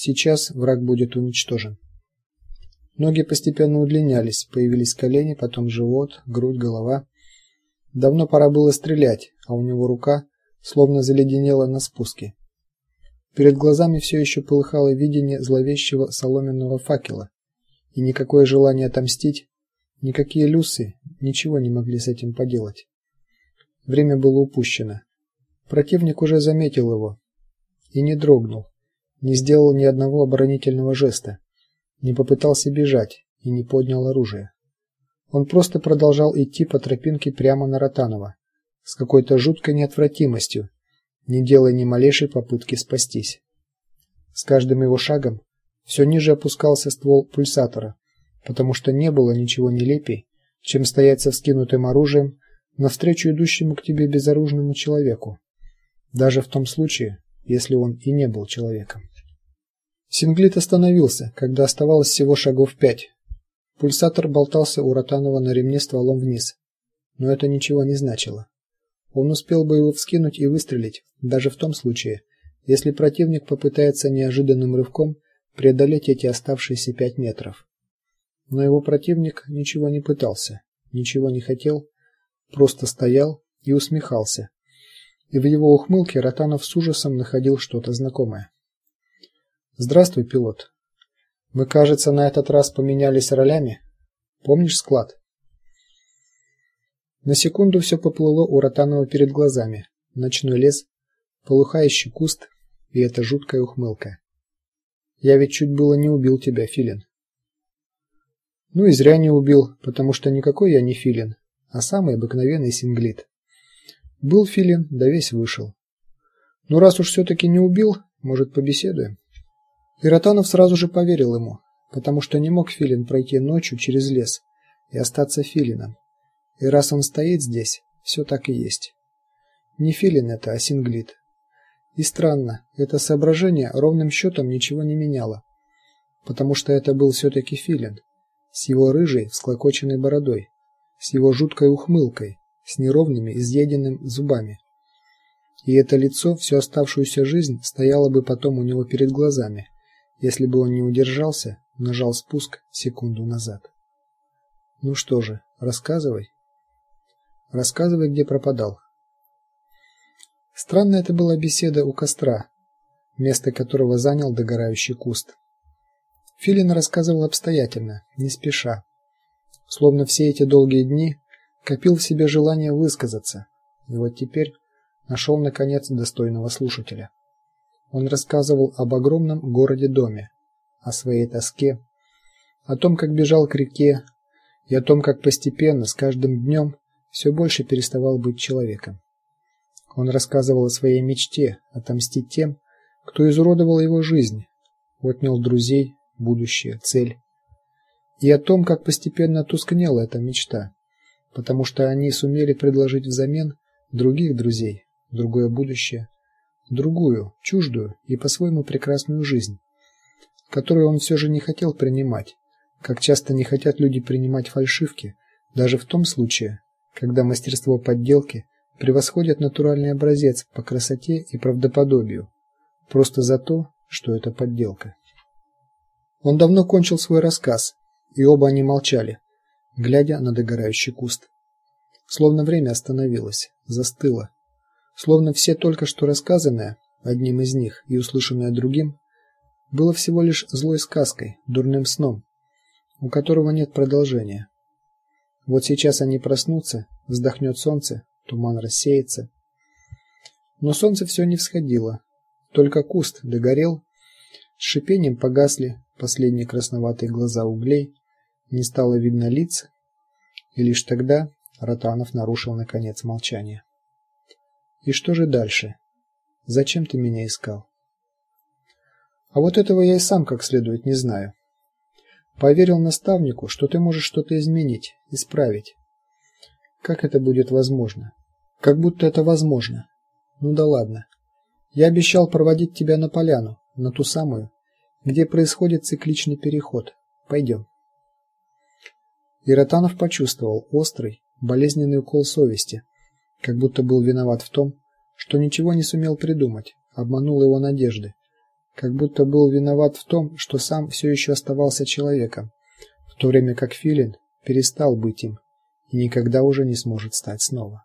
Сейчас враг будет уничтожен. Ноги постепенно удлинялись, появились колени, потом живот, грудь, голова. Давно пора было стрелять, а у него рука словно заледенела на спуске. Перед глазами все еще полыхало видение зловещего соломенного факела, и никакое желание отомстить, никакие люсы ничего не могли с этим поделать. Время было упущено. Противник уже заметил его и не дрогнул, не сделал ни одного оборонительного жеста, не попытался бежать и не поднял оружие. Он просто продолжал идти по тропинке прямо на Ротанова с какой-то жуткой неотвратимостью, не делая ни малейшей попытки спастись. С каждым его шагом все ниже опускался ствол пульсатора, потому что не было ничего нелепей, чем стоять со вскинутым оружием навстречу идущему к тебе безоружному человеку, даже в том случае, если он и не был человеком. Синглит остановился, когда оставалось всего шагов пять. Пульсатор болтался у Ротанова на ремне стволом вниз, но это ничего не значило. Он успел бы его вскинуть и выстрелить, даже в том случае, если противник попытается неожиданным рывком преодолеть эти оставшиеся пять метров. Но его противник ничего не пытался, ничего не хотел, просто стоял и усмехался. И в его ухмылке Ротанов с ужасом находил что-то знакомое. Здравствуй, пилот. Мы, кажется, на этот раз поменялись ролями. Помнишь склад? На секунду все поплыло у Ротанова перед глазами. Ночной лес, полыхающий куст и эта жуткая ухмылка. Я ведь чуть было не убил тебя, Филин. Ну и зря не убил, потому что никакой я не Филин, а самый обыкновенный синглит. Был Филин, да весь вышел. Ну раз уж все таки не убил, может, побеседуем? И сразу же поверил ему, потому что не мог Филин пройти ночью через лес и остаться Филином. И раз он стоит здесь, все так и есть. Не Филин это, а Синглит. И странно, это соображение ровным счетом ничего не меняло, потому что это был все таки Филин с его рыжей, всклокоченной бородой, с его жуткой ухмылкой, с неровными, изъеденными зубами. И это лицо всю оставшуюся жизнь стояло бы потом у него перед глазами если бы он не удержался, нажал спуск секунду назад. Ну что же, рассказывай. Рассказывай, где пропадал. Странная это была беседа у костра, место которого занял догорающий куст. Филин рассказывал обстоятельно, не спеша, словно все эти долгие дни копил в себе желание высказаться, и вот теперь нашел наконец достойного слушателя. Он рассказывал об огромном городе-доме, о своей тоске, о том, как бежал к реке, и о том, как постепенно, с каждым днем, все больше переставал быть человеком. Он рассказывал о своей мечте отомстить тем, кто изуродовал его жизнь, отнял друзей, будущее, цель. И о том, как постепенно тускнела эта мечта, потому что они сумели предложить взамен других друзей, другое будущее, другую, чуждую и по-своему прекрасную жизнь, которую он все же не хотел принимать, как часто не хотят люди принимать фальшивки, даже в том случае, когда мастерство подделки превосходит натуральный образец по красоте и правдоподобию, просто за то, что это подделка. Он давно кончил свой рассказ, и оба они молчали, глядя на догорающий куст. Словно время остановилось, застыло словно все только что рассказанное одним из них и услышанное другим было всего лишь злой сказкой, дурным сном, у которого нет продолжения. Вот сейчас они проснутся, вздохнет солнце, туман рассеется. Но солнце все не всходило, только куст догорел, с шипением погасли последние красноватые глаза углей, не стало видно лиц, и лишь тогда Ротанов нарушил наконец молчание. И что же дальше? Зачем ты меня искал? А вот этого я и сам как следует не знаю. Поверил наставнику, что ты можешь что-то изменить, исправить. Как это будет возможно? Как будто это возможно. Ну да ладно. Я обещал проводить тебя на поляну, на ту самую, где происходит цикличный переход. Пойдем. Иротанов почувствовал острый, болезненный укол совести как будто был виноват в том, что ничего не сумел придумать, обманул его надежды, как будто был виноват в том, что сам все еще оставался человеком, в то время как Филин перестал быть им и никогда уже не сможет стать снова.